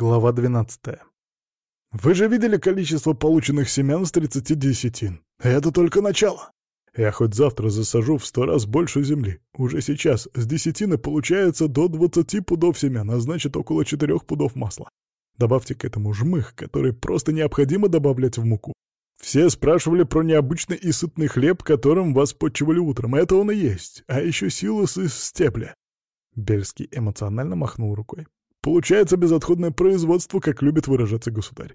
Глава 12. Вы же видели количество полученных семян с 30 десятин? Это только начало. Я хоть завтра засажу в сто раз больше земли. Уже сейчас с десятины получается до 20 пудов семян, а значит около 4 пудов масла. Добавьте к этому жмых, который просто необходимо добавлять в муку. Все спрашивали про необычный и сытный хлеб, которым вас подчивали утром. Это он и есть. А еще силос из степля. Бельский эмоционально махнул рукой. Получается безотходное производство, как любит выражаться государь.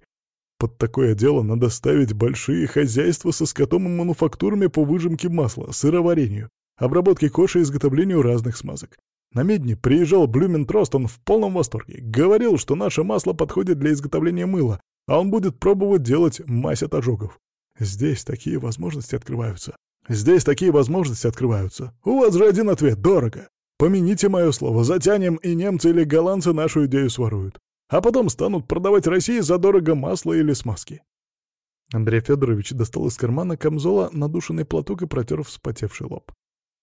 Под такое дело надо ставить большие хозяйства со скотом и мануфактурами по выжимке масла, сыроварению, обработке кожи и изготовлению разных смазок. На Медне приезжал Блюментрост, он в полном восторге. Говорил, что наше масло подходит для изготовления мыла, а он будет пробовать делать мазь от ожогов. Здесь такие возможности открываются. Здесь такие возможности открываются. У вас же один ответ — дорого. Помяните мое слово, затянем, и немцы или голландцы нашу идею своруют. А потом станут продавать России задорого масло или смазки. Андрей Федорович достал из кармана камзола надушенный платок и протер вспотевший лоб.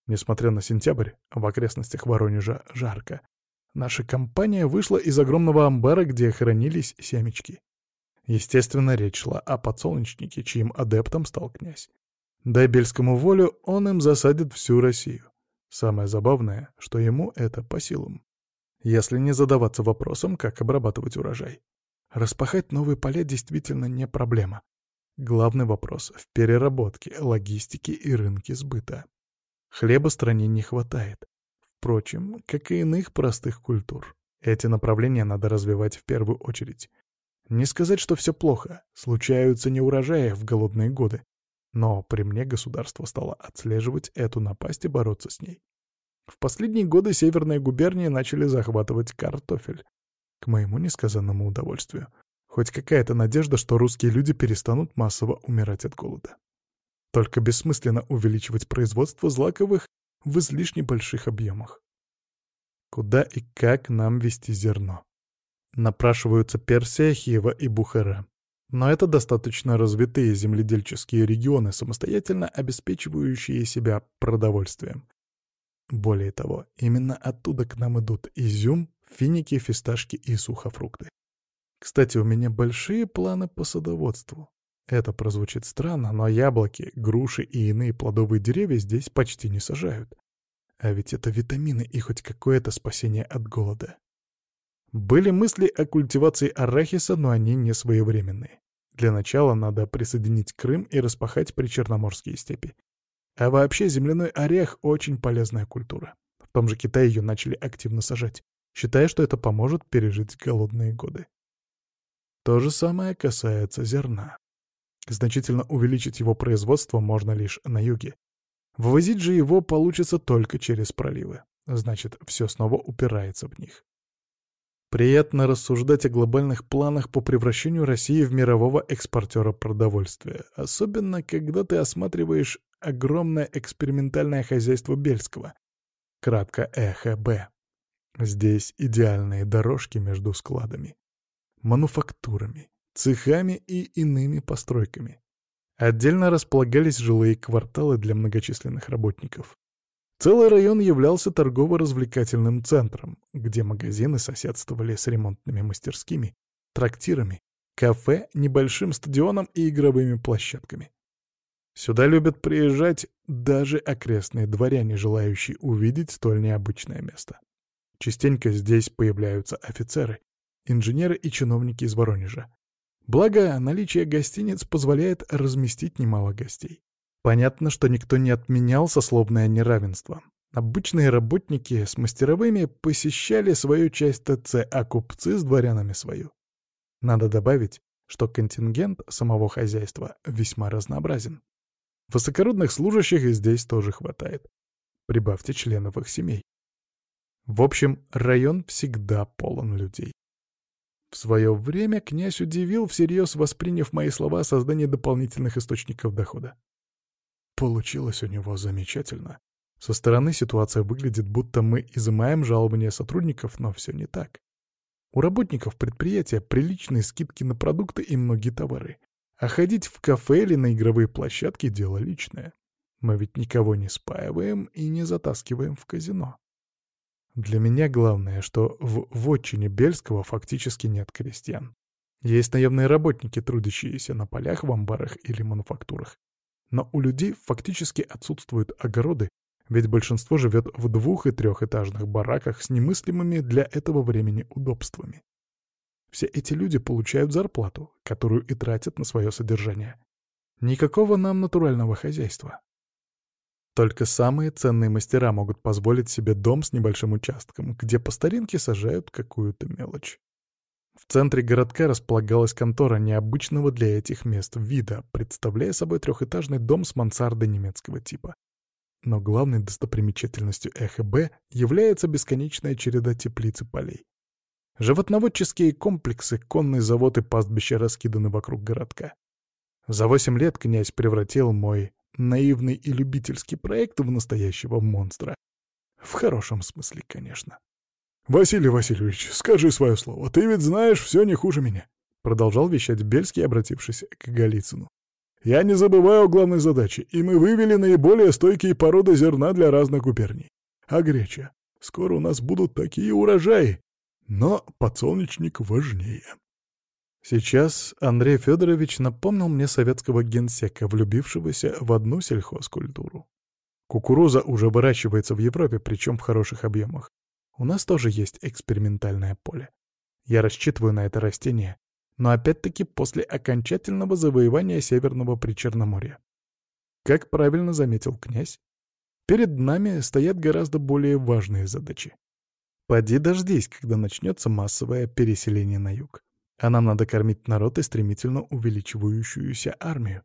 Несмотря на сентябрь, в окрестностях Воронежа жарко. Наша компания вышла из огромного амбара, где хранились семечки. Естественно, речь шла о подсолнечнике, чьим адептом стал князь. Дай Бельскому волю, он им засадит всю Россию. Самое забавное, что ему это по силам. Если не задаваться вопросом, как обрабатывать урожай. Распахать новые поля действительно не проблема. Главный вопрос в переработке, логистике и рынке сбыта. Хлеба стране не хватает. Впрочем, как и иных простых культур. Эти направления надо развивать в первую очередь. Не сказать, что все плохо. Случаются неурожаи в голодные годы. Но при мне государство стало отслеживать эту напасть и бороться с ней. В последние годы северные губернии начали захватывать картофель. К моему несказанному удовольствию. Хоть какая-то надежда, что русские люди перестанут массово умирать от голода. Только бессмысленно увеличивать производство злаковых в излишне больших объемах. Куда и как нам вести зерно? Напрашиваются Персия, Хива и Бухара. Но это достаточно развитые земледельческие регионы, самостоятельно обеспечивающие себя продовольствием. Более того, именно оттуда к нам идут изюм, финики, фисташки и сухофрукты. Кстати, у меня большие планы по садоводству. Это прозвучит странно, но яблоки, груши и иные плодовые деревья здесь почти не сажают. А ведь это витамины и хоть какое-то спасение от голода. Были мысли о культивации арахиса, но они не своевременные. Для начала надо присоединить Крым и распахать причерноморские степи. А вообще земляной орех — очень полезная культура. В том же Китае ее начали активно сажать, считая, что это поможет пережить голодные годы. То же самое касается зерна. Значительно увеличить его производство можно лишь на юге. Вывозить же его получится только через проливы. Значит, все снова упирается в них. Приятно рассуждать о глобальных планах по превращению России в мирового экспортера продовольствия, особенно когда ты осматриваешь огромное экспериментальное хозяйство Бельского, кратко ЭХБ. Здесь идеальные дорожки между складами, мануфактурами, цехами и иными постройками. Отдельно располагались жилые кварталы для многочисленных работников. Целый район являлся торгово-развлекательным центром, где магазины соседствовали с ремонтными мастерскими, трактирами, кафе, небольшим стадионом и игровыми площадками. Сюда любят приезжать даже окрестные дворяне, желающие увидеть столь необычное место. Частенько здесь появляются офицеры, инженеры и чиновники из Воронежа. Благо, наличие гостиниц позволяет разместить немало гостей. Понятно, что никто не отменял сословное неравенство. Обычные работники с мастеровыми посещали свою часть ТЦ, а купцы с дворянами свою. Надо добавить, что контингент самого хозяйства весьма разнообразен. Высокородных служащих здесь тоже хватает. Прибавьте членов их семей. В общем, район всегда полон людей. В свое время князь удивил, всерьез восприняв мои слова о создании дополнительных источников дохода. Получилось у него замечательно. Со стороны ситуация выглядит, будто мы изымаем жалования сотрудников, но все не так. У работников предприятия приличные скидки на продукты и многие товары. А ходить в кафе или на игровые площадки — дело личное. Мы ведь никого не спаиваем и не затаскиваем в казино. Для меня главное, что в вотчине Бельского фактически нет крестьян. Есть наемные работники, трудящиеся на полях, в амбарах или мануфактурах. Но у людей фактически отсутствуют огороды, ведь большинство живет в двух- и трехэтажных бараках с немыслимыми для этого времени удобствами. Все эти люди получают зарплату, которую и тратят на свое содержание. Никакого нам натурального хозяйства. Только самые ценные мастера могут позволить себе дом с небольшим участком, где по старинке сажают какую-то мелочь. В центре городка располагалась контора необычного для этих мест вида, представляя собой трехэтажный дом с мансардой немецкого типа. Но главной достопримечательностью ЭХБ является бесконечная череда теплиц и полей. Животноводческие комплексы, конный завод и пастбища раскиданы вокруг городка. За восемь лет князь превратил мой наивный и любительский проект в настоящего монстра. В хорошем смысле, конечно. «Василий Васильевич, скажи свое слово, ты ведь знаешь все не хуже меня», — продолжал вещать Бельский, обратившись к Голицыну. «Я не забываю о главной задаче, и мы вывели наиболее стойкие породы зерна для разных губерний. А греча? Скоро у нас будут такие урожаи. Но подсолнечник важнее». Сейчас Андрей Федорович напомнил мне советского генсека, влюбившегося в одну сельхозкультуру. Кукуруза уже выращивается в Европе, причем в хороших объемах. У нас тоже есть экспериментальное поле. Я рассчитываю на это растение, но опять-таки после окончательного завоевания Северного Причерноморья. Как правильно заметил князь, перед нами стоят гораздо более важные задачи. Поди дождись, когда начнется массовое переселение на юг. А нам надо кормить народ и стремительно увеличивающуюся армию.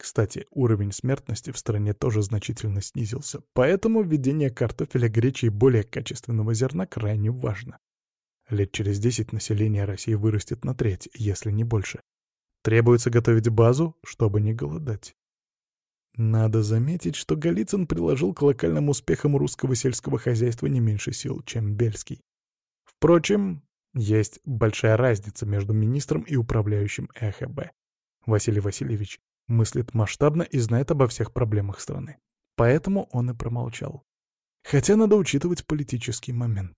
Кстати, уровень смертности в стране тоже значительно снизился, поэтому введение картофеля, гречи и более качественного зерна крайне важно. Лет через десять население России вырастет на треть, если не больше. Требуется готовить базу, чтобы не голодать. Надо заметить, что Голицын приложил к локальным успехам русского сельского хозяйства не меньше сил, чем Бельский. Впрочем, есть большая разница между министром и управляющим ЭХБ. Василий Васильевич мыслит масштабно и знает обо всех проблемах страны. Поэтому он и промолчал. Хотя надо учитывать политический момент.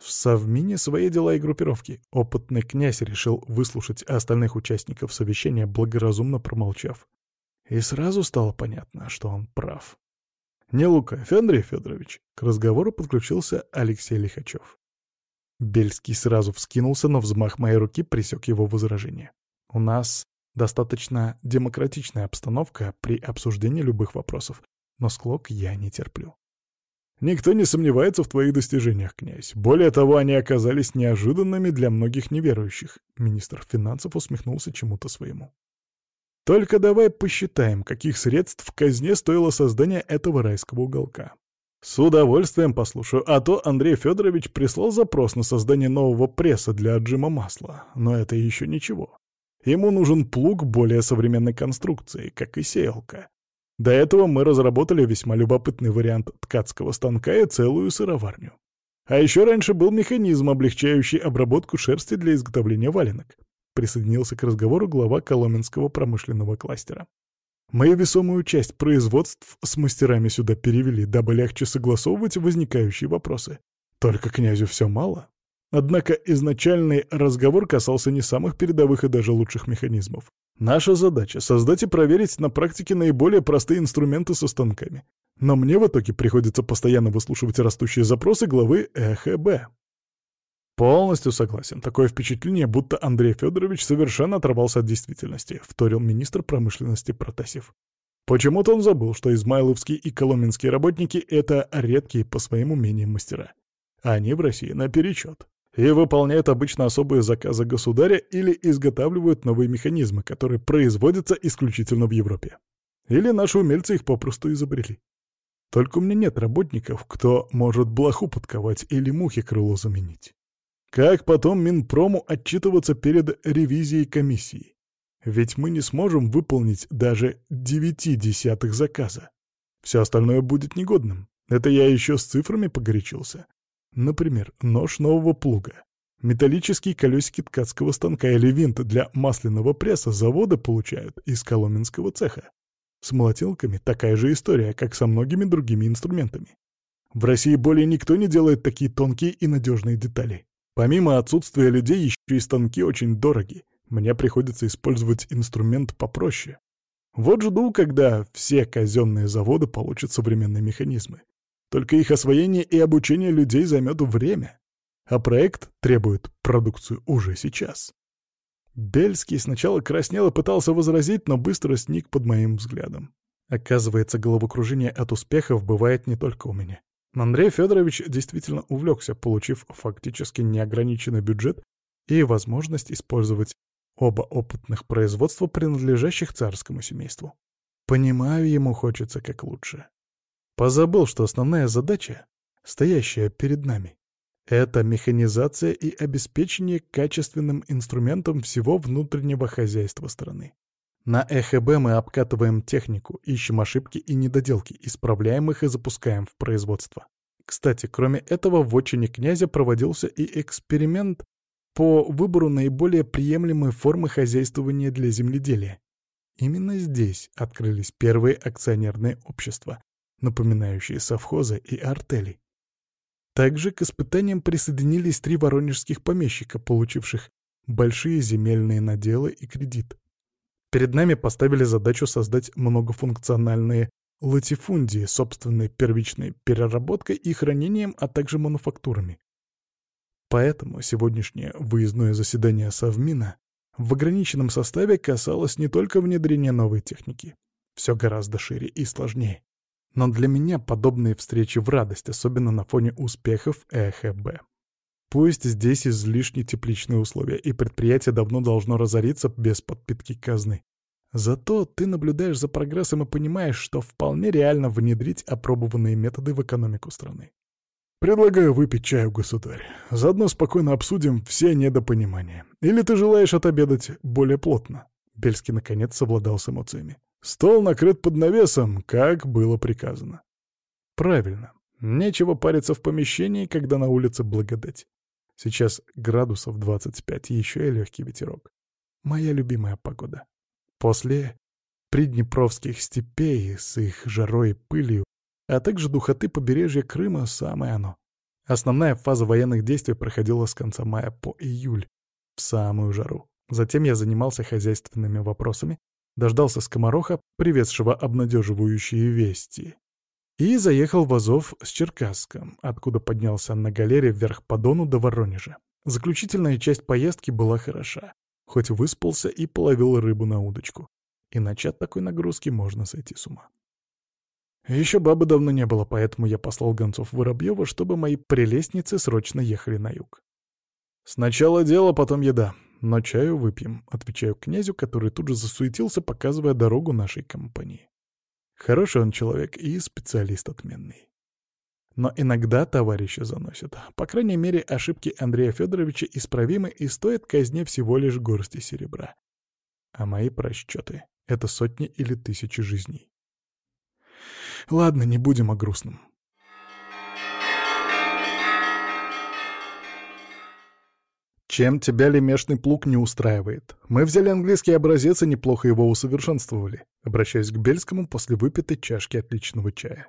В Совмине свои дела и группировки. Опытный князь решил выслушать остальных участников совещания, благоразумно промолчав. И сразу стало понятно, что он прав. «Не лукавь, Андрей Федорович!» К разговору подключился Алексей Лихачев. Бельский сразу вскинулся, но взмах моей руки пресек его возражение. «У нас Достаточно демократичная обстановка при обсуждении любых вопросов, но склок я не терплю. Никто не сомневается в твоих достижениях, князь. Более того, они оказались неожиданными для многих неверующих. Министр финансов усмехнулся чему-то своему. Только давай посчитаем, каких средств в казне стоило создание этого райского уголка. С удовольствием послушаю, а то Андрей Федорович прислал запрос на создание нового пресса для отжима масла, но это еще ничего. Ему нужен плуг более современной конструкции, как и сеялка. До этого мы разработали весьма любопытный вариант ткацкого станка и целую сыроварню. А еще раньше был механизм, облегчающий обработку шерсти для изготовления валенок. Присоединился к разговору глава Коломенского промышленного кластера. Мою весомую часть производств с мастерами сюда перевели, дабы легче согласовывать возникающие вопросы. Только князю все мало. Однако изначальный разговор касался не самых передовых и даже лучших механизмов. Наша задача — создать и проверить на практике наиболее простые инструменты со станками. Но мне в итоге приходится постоянно выслушивать растущие запросы главы ЭХБ. «Полностью согласен. Такое впечатление, будто Андрей Федорович совершенно оторвался от действительности», — вторил министр промышленности Протасев. Почему-то он забыл, что измайловские и коломенские работники — это редкие по своим умениям мастера. Они в России наперечет и выполняют обычно особые заказы государя или изготавливают новые механизмы, которые производятся исключительно в Европе. Или наши умельцы их попросту изобрели. Только у меня нет работников, кто может блоху подковать или мухи крыло заменить. Как потом Минпрому отчитываться перед ревизией комиссии? Ведь мы не сможем выполнить даже девяти десятых заказа. Все остальное будет негодным. Это я еще с цифрами погорячился. Например, нож нового плуга. Металлические колесики ткацкого станка или винт для масляного пресса завода получают из коломенского цеха. С молотилками такая же история, как со многими другими инструментами. В России более никто не делает такие тонкие и надежные детали. Помимо отсутствия людей, еще и станки очень дороги. Мне приходится использовать инструмент попроще. Вот жду, когда все казенные заводы получат современные механизмы. Только их освоение и обучение людей займет время. А проект требует продукцию уже сейчас. Бельский сначала краснел и пытался возразить, но быстро сник под моим взглядом. Оказывается, головокружение от успехов бывает не только у меня. Андрей Федорович действительно увлекся, получив фактически неограниченный бюджет и возможность использовать оба опытных производства, принадлежащих царскому семейству. Понимаю, ему хочется как лучше. Позабыл, что основная задача, стоящая перед нами, это механизация и обеспечение качественным инструментом всего внутреннего хозяйства страны. На ЭХБ мы обкатываем технику, ищем ошибки и недоделки, исправляем их и запускаем в производство. Кстати, кроме этого, в отчине князя проводился и эксперимент по выбору наиболее приемлемой формы хозяйствования для земледелия. Именно здесь открылись первые акционерные общества, напоминающие совхозы и артели. Также к испытаниям присоединились три воронежских помещика, получивших большие земельные наделы и кредит. Перед нами поставили задачу создать многофункциональные латифундии собственной первичной переработкой и хранением, а также мануфактурами. Поэтому сегодняшнее выездное заседание Совмина в ограниченном составе касалось не только внедрения новой техники. Все гораздо шире и сложнее. Но для меня подобные встречи в радость, особенно на фоне успехов ЭХБ. Пусть здесь излишне тепличные условия, и предприятие давно должно разориться без подпитки казны. Зато ты наблюдаешь за прогрессом и понимаешь, что вполне реально внедрить опробованные методы в экономику страны. «Предлагаю выпить чаю, государь. Заодно спокойно обсудим все недопонимания. Или ты желаешь отобедать более плотно?» Бельский наконец совладал с эмоциями. Стол накрыт под навесом, как было приказано. Правильно. Нечего париться в помещении, когда на улице благодать. Сейчас градусов 25, еще и легкий ветерок. Моя любимая погода. После приднепровских степей с их жарой и пылью, а также духоты побережья Крыма самое оно. Основная фаза военных действий проходила с конца мая по июль, в самую жару. Затем я занимался хозяйственными вопросами, дождался скомороха, привезшего обнадеживающие вести, и заехал в Азов с Черкасском, откуда поднялся на галере вверх по Дону до Воронежа. Заключительная часть поездки была хороша, хоть выспался и половил рыбу на удочку. Иначе от такой нагрузки можно сойти с ума. Еще бабы давно не было, поэтому я послал гонцов Воробьева, чтобы мои прелестницы срочно ехали на юг. Сначала дело, потом еда. Но чаю выпьем, отвечаю князю, который тут же засуетился, показывая дорогу нашей компании. Хороший он человек и специалист отменный. Но иногда товарища заносят. По крайней мере, ошибки Андрея Федоровича исправимы и стоят казне всего лишь горсти серебра. А мои просчеты — это сотни или тысячи жизней. Ладно, не будем о грустном. Чем тебя лемешный плуг не устраивает? Мы взяли английский образец и неплохо его усовершенствовали, обращаясь к Бельскому после выпитой чашки отличного чая.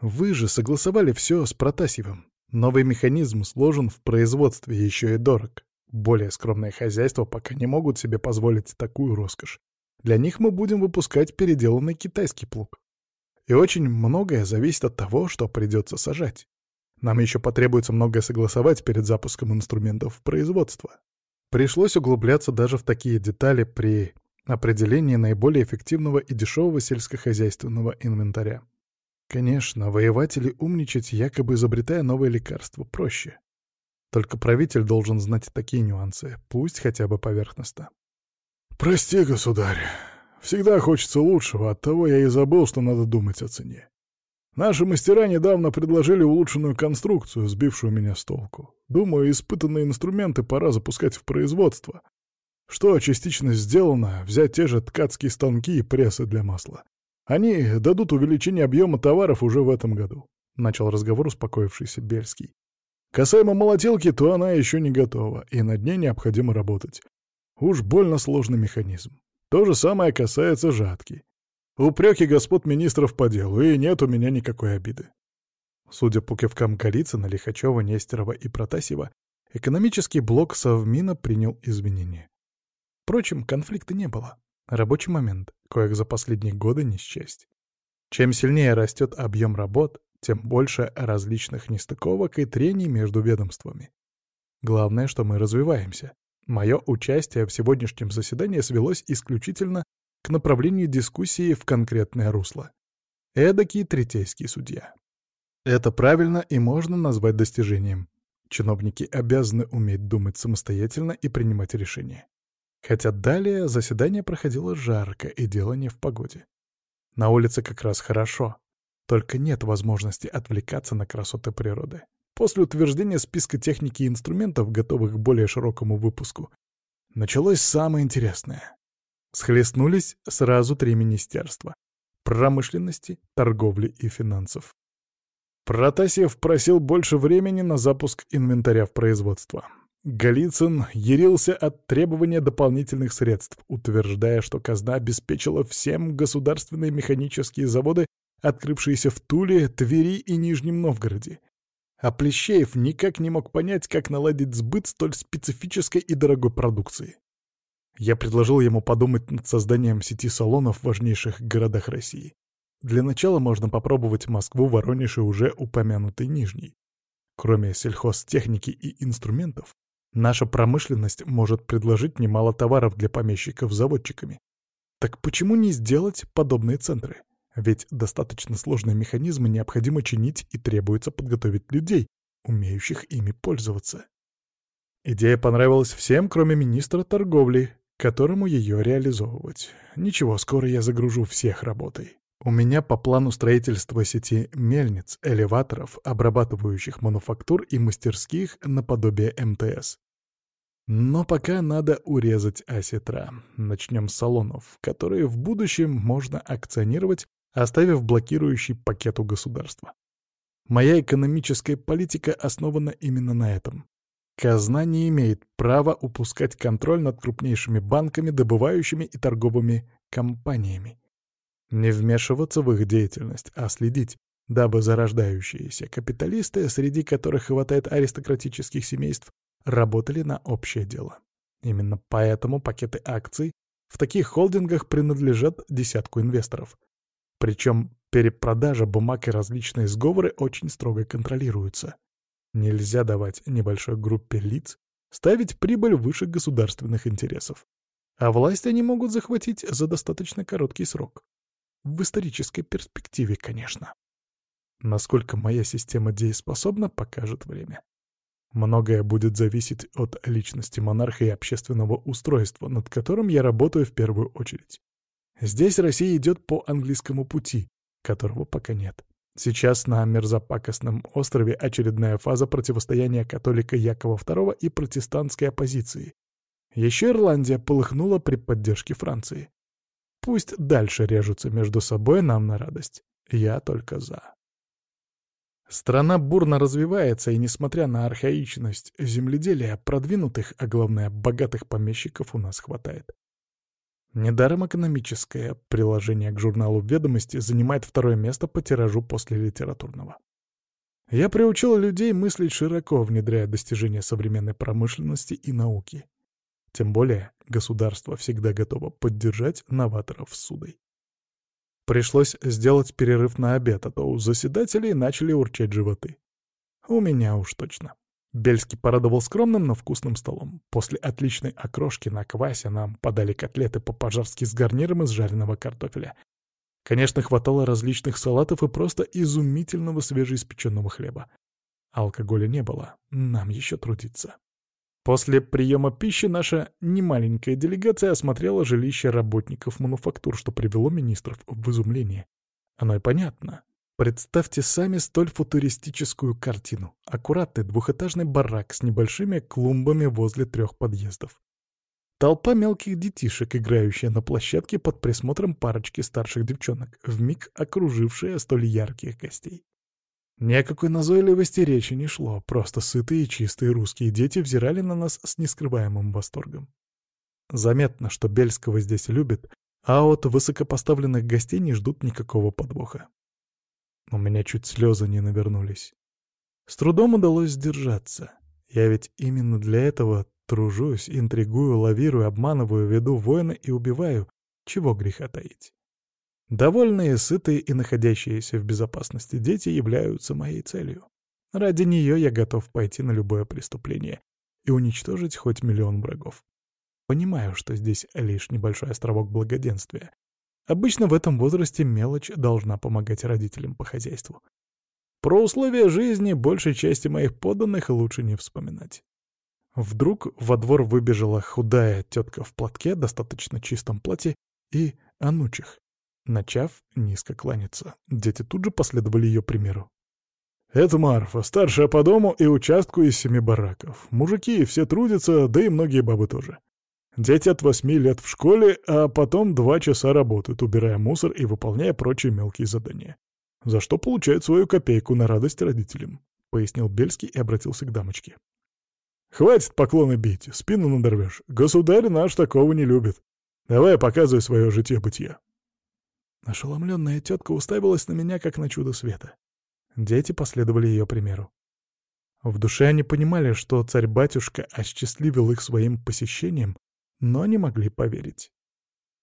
Вы же согласовали все с Протасьевым. Новый механизм сложен в производстве, еще и дорог. Более скромные хозяйства пока не могут себе позволить такую роскошь. Для них мы будем выпускать переделанный китайский плуг. И очень многое зависит от того, что придется сажать. Нам еще потребуется многое согласовать перед запуском инструментов в производство. Пришлось углубляться даже в такие детали при определении наиболее эффективного и дешевого сельскохозяйственного инвентаря. Конечно, воевать или умничать, якобы изобретая новое лекарство, проще. Только правитель должен знать такие нюансы, пусть хотя бы поверхностно. «Прости, государь. Всегда хочется лучшего, оттого я и забыл, что надо думать о цене. Наши мастера недавно предложили улучшенную конструкцию, сбившую меня с толку. Думаю, испытанные инструменты пора запускать в производство. Что частично сделано, взять те же ткацкие станки и прессы для масла. Они дадут увеличение объема товаров уже в этом году. Начал разговор успокоившийся Бельский. Касаемо молотилки, то она еще не готова, и над ней необходимо работать. Уж больно сложный механизм. То же самое касается жатки. Упреки господ министров по делу, и нет у меня никакой обиды. Судя по кивкам Голицына, Лихачева, Нестерова и Протасева, экономический блок Совмина принял извинения. Впрочем, конфликта не было. Рабочий момент, коих за последние годы не счесть. Чем сильнее растет объем работ, тем больше различных нестыковок и трений между ведомствами. Главное, что мы развиваемся. Мое участие в сегодняшнем заседании свелось исключительно к направлению дискуссии в конкретное русло. Эдакий третейский судья. Это правильно и можно назвать достижением. Чиновники обязаны уметь думать самостоятельно и принимать решения. Хотя далее заседание проходило жарко, и дело не в погоде. На улице как раз хорошо, только нет возможности отвлекаться на красоты природы. После утверждения списка техники и инструментов, готовых к более широкому выпуску, началось самое интересное. Схлестнулись сразу три министерства — промышленности, торговли и финансов. Протасьев просил больше времени на запуск инвентаря в производство. Голицын ярился от требования дополнительных средств, утверждая, что казна обеспечила всем государственные механические заводы, открывшиеся в Туле, Твери и Нижнем Новгороде. А Плещеев никак не мог понять, как наладить сбыт столь специфической и дорогой продукции. Я предложил ему подумать над созданием сети салонов в важнейших городах России. Для начала можно попробовать Москву, Воронеж и уже упомянутый Нижний. Кроме сельхозтехники и инструментов, наша промышленность может предложить немало товаров для помещиков заводчиками. Так почему не сделать подобные центры? Ведь достаточно сложные механизмы необходимо чинить и требуется подготовить людей, умеющих ими пользоваться. Идея понравилась всем, кроме министра торговли, которому ее реализовывать. Ничего, скоро я загружу всех работой. У меня по плану строительства сети мельниц, элеваторов, обрабатывающих мануфактур и мастерских наподобие МТС. Но пока надо урезать осетра. Начнем с салонов, которые в будущем можно акционировать, оставив блокирующий пакет у государства. Моя экономическая политика основана именно на этом. Казна не имеет права упускать контроль над крупнейшими банками, добывающими и торговыми компаниями. Не вмешиваться в их деятельность, а следить, дабы зарождающиеся капиталисты, среди которых хватает аристократических семейств, работали на общее дело. Именно поэтому пакеты акций в таких холдингах принадлежат десятку инвесторов. Причем перепродажа бумаг и различные сговоры очень строго контролируются. Нельзя давать небольшой группе лиц ставить прибыль выше государственных интересов. А власть они могут захватить за достаточно короткий срок. В исторической перспективе, конечно. Насколько моя система дееспособна, покажет время. Многое будет зависеть от личности монарха и общественного устройства, над которым я работаю в первую очередь. Здесь Россия идет по английскому пути, которого пока нет. Сейчас на мерзопакостном острове очередная фаза противостояния католика Якова II и протестантской оппозиции. Еще Ирландия полыхнула при поддержке Франции. Пусть дальше режутся между собой нам на радость. Я только за. Страна бурно развивается, и несмотря на архаичность земледелия, продвинутых, а главное, богатых помещиков у нас хватает. Недаром экономическое приложение к журналу «Ведомости» занимает второе место по тиражу после литературного. Я приучил людей мыслить широко, внедряя достижения современной промышленности и науки. Тем более, государство всегда готово поддержать новаторов судой. Пришлось сделать перерыв на обед, а то у заседателей начали урчать животы. У меня уж точно. Бельский порадовал скромным, но вкусным столом. После отличной окрошки на квасе нам подали котлеты по-пожарски с гарниром из жареного картофеля. Конечно, хватало различных салатов и просто изумительного свежеиспеченного хлеба. Алкоголя не было, нам еще трудиться. После приема пищи наша немаленькая делегация осмотрела жилище работников мануфактур, что привело министров в изумление. Оно и понятно. Представьте сами столь футуристическую картину. Аккуратный двухэтажный барак с небольшими клумбами возле трех подъездов. Толпа мелких детишек, играющая на площадке под присмотром парочки старших девчонок, вмиг окружившая столь ярких гостей. Ни о какой назойливости речи не шло, просто сытые и чистые русские дети взирали на нас с нескрываемым восторгом. Заметно, что Бельского здесь любят, а от высокопоставленных гостей не ждут никакого подвоха. У меня чуть слезы не навернулись. С трудом удалось сдержаться. Я ведь именно для этого тружусь, интригую, лавирую, обманываю, веду войны и убиваю. Чего греха таить. Довольные, сытые и находящиеся в безопасности дети являются моей целью. Ради нее я готов пойти на любое преступление и уничтожить хоть миллион врагов. Понимаю, что здесь лишь небольшой островок благоденствия. Обычно в этом возрасте мелочь должна помогать родителям по хозяйству. Про условия жизни большей части моих подданных лучше не вспоминать. Вдруг во двор выбежала худая тетка в платке, достаточно чистом платье, и анучих. Начав низко кланяться, дети тут же последовали ее примеру. «Это Марфа, старшая по дому и участку из семи бараков. Мужики все трудятся, да и многие бабы тоже. Дети от восьми лет в школе, а потом два часа работают, убирая мусор и выполняя прочие мелкие задания за что получает свою копейку на радость родителям», — пояснил Бельский и обратился к дамочке. «Хватит поклоны бить, спину надорвешь. Государь наш такого не любит. Давай показывай свое житье-бытие». Ошеломленная тетка уставилась на меня, как на чудо света. Дети последовали ее примеру. В душе они понимали, что царь-батюшка осчастливил их своим посещением, но не могли поверить.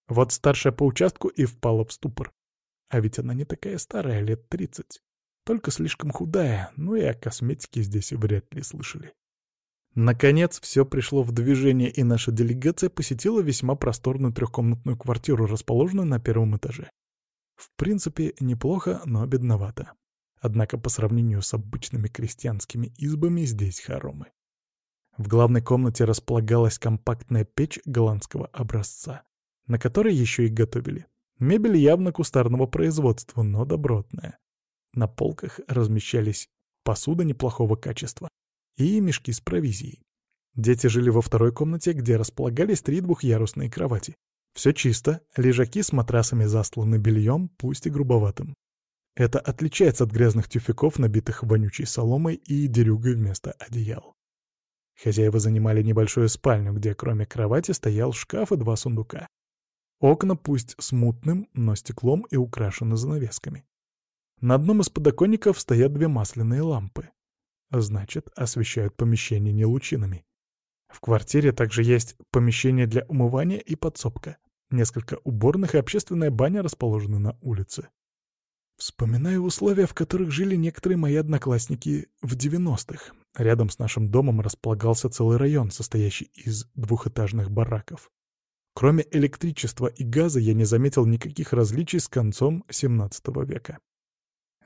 Вот старшая по участку и впала в ступор. А ведь она не такая старая, лет тридцать. Только слишком худая, ну и о косметике здесь вряд ли слышали. Наконец, все пришло в движение, и наша делегация посетила весьма просторную трехкомнатную квартиру, расположенную на первом этаже. В принципе, неплохо, но бедновато. Однако по сравнению с обычными крестьянскими избами здесь хоромы. В главной комнате располагалась компактная печь голландского образца, на которой еще и готовили. Мебель явно кустарного производства, но добротная. На полках размещались посуда неплохого качества и мешки с провизией. Дети жили во второй комнате, где располагались три двухъярусные кровати. Все чисто, лежаки с матрасами застланы бельем, пусть и грубоватым. Это отличается от грязных тюфяков, набитых вонючей соломой и дерюгой вместо одеял. Хозяева занимали небольшую спальню, где кроме кровати стоял шкаф и два сундука. Окна пусть с мутным, но стеклом и украшены занавесками. На одном из подоконников стоят две масляные лампы. Значит, освещают помещение не лучинами. В квартире также есть помещение для умывания и подсобка. Несколько уборных и общественная баня расположены на улице. Вспоминаю условия, в которых жили некоторые мои одноклассники в 90-х. Рядом с нашим домом располагался целый район, состоящий из двухэтажных бараков. Кроме электричества и газа я не заметил никаких различий с концом XVII века.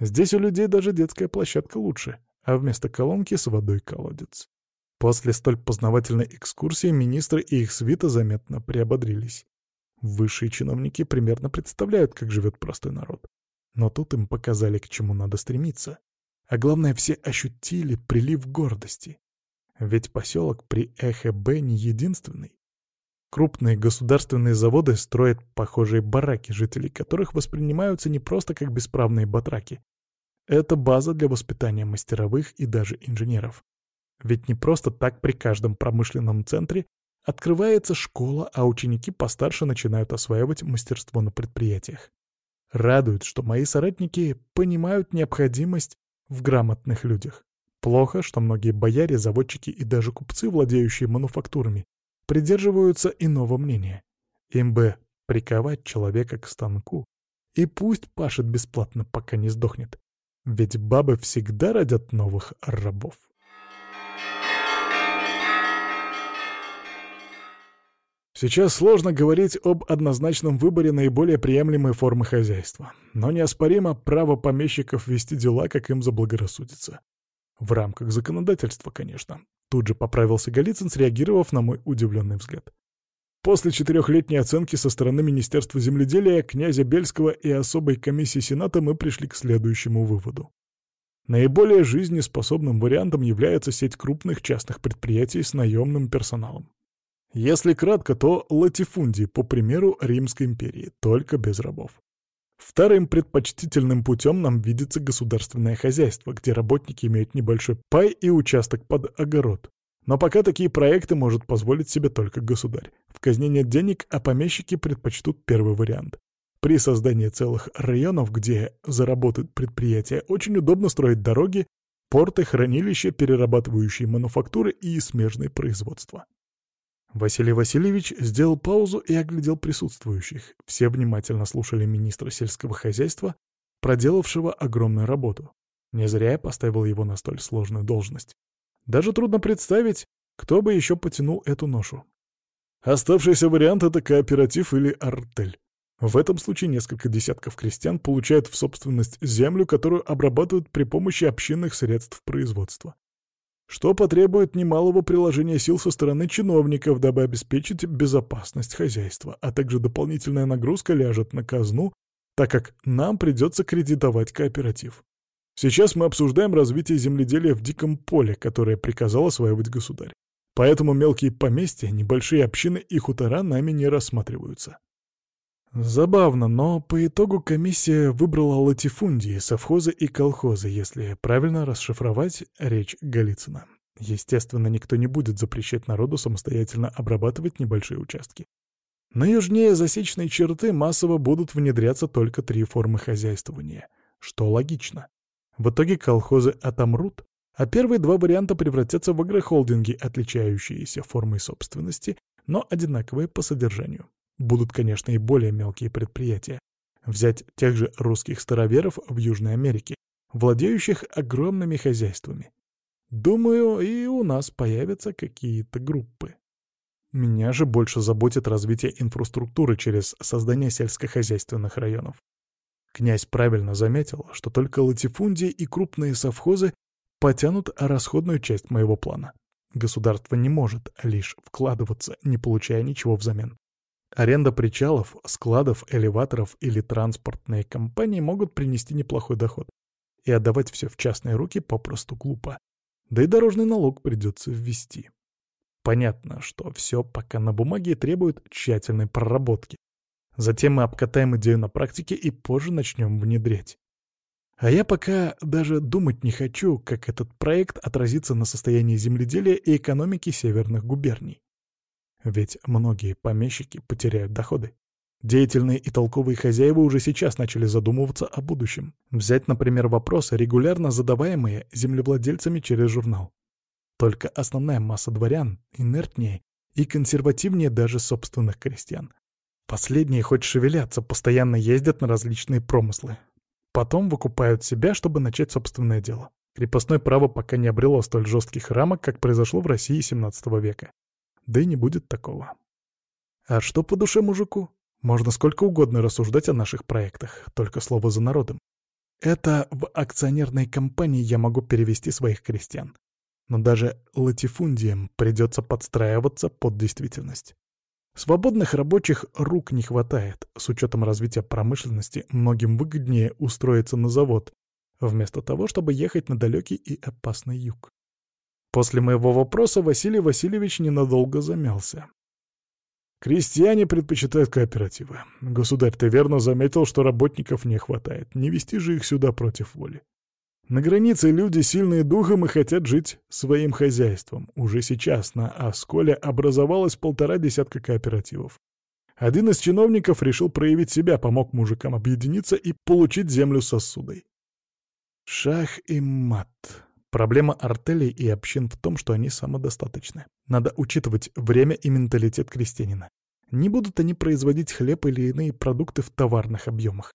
Здесь у людей даже детская площадка лучше, а вместо колонки с водой колодец. После столь познавательной экскурсии министры и их свита заметно приободрились. Высшие чиновники примерно представляют, как живет простой народ. Но тут им показали, к чему надо стремиться. А главное, все ощутили прилив гордости. Ведь поселок при Эхе-Б не единственный. Крупные государственные заводы строят похожие бараки, жители которых воспринимаются не просто как бесправные батраки. Это база для воспитания мастеровых и даже инженеров. Ведь не просто так при каждом промышленном центре открывается школа, а ученики постарше начинают осваивать мастерство на предприятиях. Радует, что мои соратники понимают необходимость в грамотных людях. Плохо, что многие бояре, заводчики и даже купцы, владеющие мануфактурами, придерживаются иного мнения. Им бы приковать человека к станку, и пусть пашет бесплатно, пока не сдохнет. Ведь бабы всегда родят новых рабов. Сейчас сложно говорить об однозначном выборе наиболее приемлемой формы хозяйства, но неоспоримо право помещиков вести дела, как им заблагорассудится. В рамках законодательства, конечно. Тут же поправился Голицын, среагировав на мой удивленный взгляд. После четырехлетней оценки со стороны Министерства земледелия, князя Бельского и особой комиссии Сената мы пришли к следующему выводу. Наиболее жизнеспособным вариантом является сеть крупных частных предприятий с наемным персоналом. Если кратко, то латифундии, по примеру Римской империи, только без рабов. Вторым предпочтительным путем нам видится государственное хозяйство, где работники имеют небольшой пай и участок под огород. Но пока такие проекты может позволить себе только государь. В казне нет денег, а помещики предпочтут первый вариант. При создании целых районов, где заработают предприятия, очень удобно строить дороги, порты, хранилища, перерабатывающие мануфактуры и смежные производства. Василий Васильевич сделал паузу и оглядел присутствующих. Все внимательно слушали министра сельского хозяйства, проделавшего огромную работу. Не зря я поставил его на столь сложную должность. Даже трудно представить, кто бы еще потянул эту ношу. Оставшийся вариант — это кооператив или артель. В этом случае несколько десятков крестьян получают в собственность землю, которую обрабатывают при помощи общинных средств производства. Что потребует немалого приложения сил со стороны чиновников, дабы обеспечить безопасность хозяйства, а также дополнительная нагрузка ляжет на казну, так как нам придется кредитовать кооператив. Сейчас мы обсуждаем развитие земледелия в диком поле, которое приказал осваивать государь. Поэтому мелкие поместья, небольшие общины и хутора нами не рассматриваются. Забавно, но по итогу комиссия выбрала латифундии, совхозы и колхозы, если правильно расшифровать речь Голицына. Естественно, никто не будет запрещать народу самостоятельно обрабатывать небольшие участки. На южнее засечной черты массово будут внедряться только три формы хозяйствования, что логично. В итоге колхозы отомрут, а первые два варианта превратятся в агрохолдинги, отличающиеся формой собственности, но одинаковые по содержанию. Будут, конечно, и более мелкие предприятия. Взять тех же русских староверов в Южной Америке, владеющих огромными хозяйствами. Думаю, и у нас появятся какие-то группы. Меня же больше заботит развитие инфраструктуры через создание сельскохозяйственных районов. Князь правильно заметил, что только латифундии и крупные совхозы потянут расходную часть моего плана. Государство не может лишь вкладываться, не получая ничего взамен. Аренда причалов, складов, элеваторов или транспортные компании могут принести неплохой доход. И отдавать все в частные руки попросту глупо. Да и дорожный налог придется ввести. Понятно, что все пока на бумаге требует тщательной проработки. Затем мы обкатаем идею на практике и позже начнем внедрять. А я пока даже думать не хочу, как этот проект отразится на состоянии земледелия и экономики северных губерний. Ведь многие помещики потеряют доходы. Деятельные и толковые хозяева уже сейчас начали задумываться о будущем. Взять, например, вопросы, регулярно задаваемые землевладельцами через журнал. Только основная масса дворян инертнее и консервативнее даже собственных крестьян. Последние хоть шевелятся, постоянно ездят на различные промыслы. Потом выкупают себя, чтобы начать собственное дело. Крепостное право пока не обрело столь жестких рамок, как произошло в России XVII века. Да и не будет такого. А что по душе мужику? Можно сколько угодно рассуждать о наших проектах, только слово за народом. Это в акционерной компании я могу перевести своих крестьян. Но даже латифундиям придется подстраиваться под действительность. Свободных рабочих рук не хватает. С учетом развития промышленности многим выгоднее устроиться на завод, вместо того, чтобы ехать на далекий и опасный юг. После моего вопроса Василий Васильевич ненадолго замялся. Крестьяне предпочитают кооперативы. Государь, ты верно заметил, что работников не хватает. Не вести же их сюда против воли. На границе люди сильные духом и хотят жить своим хозяйством. Уже сейчас на Осколе образовалось полтора десятка кооперативов. Один из чиновников решил проявить себя, помог мужикам объединиться и получить землю сосудой. Шах и мат. Проблема артелей и общин в том, что они самодостаточны. Надо учитывать время и менталитет крестьянина. Не будут они производить хлеб или иные продукты в товарных объемах.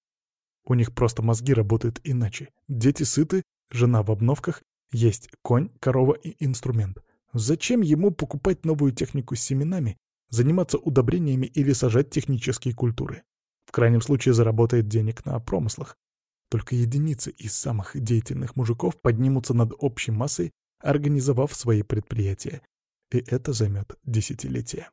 У них просто мозги работают иначе. Дети сыты, жена в обновках, есть конь, корова и инструмент. Зачем ему покупать новую технику с семенами, заниматься удобрениями или сажать технические культуры? В крайнем случае заработает денег на промыслах. Только единицы из самых деятельных мужиков поднимутся над общей массой, организовав свои предприятия. И это займет десятилетия.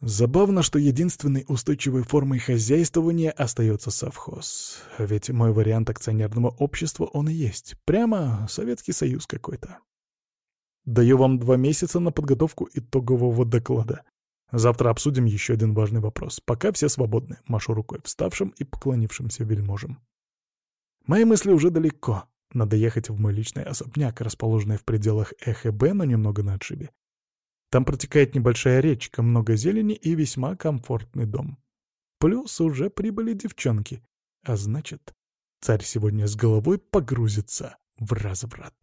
Забавно, что единственной устойчивой формой хозяйствования остается совхоз. Ведь мой вариант акционерного общества он и есть. Прямо Советский Союз какой-то. Даю вам два месяца на подготовку итогового доклада. Завтра обсудим еще один важный вопрос. Пока все свободны. Машу рукой вставшим и поклонившимся вельможам. Мои мысли уже далеко. Надо ехать в мой личный особняк, расположенный в пределах ЭХБ, но немного на отшибе. Там протекает небольшая речка, много зелени и весьма комфортный дом. Плюс уже прибыли девчонки. А значит, царь сегодня с головой погрузится в разврат.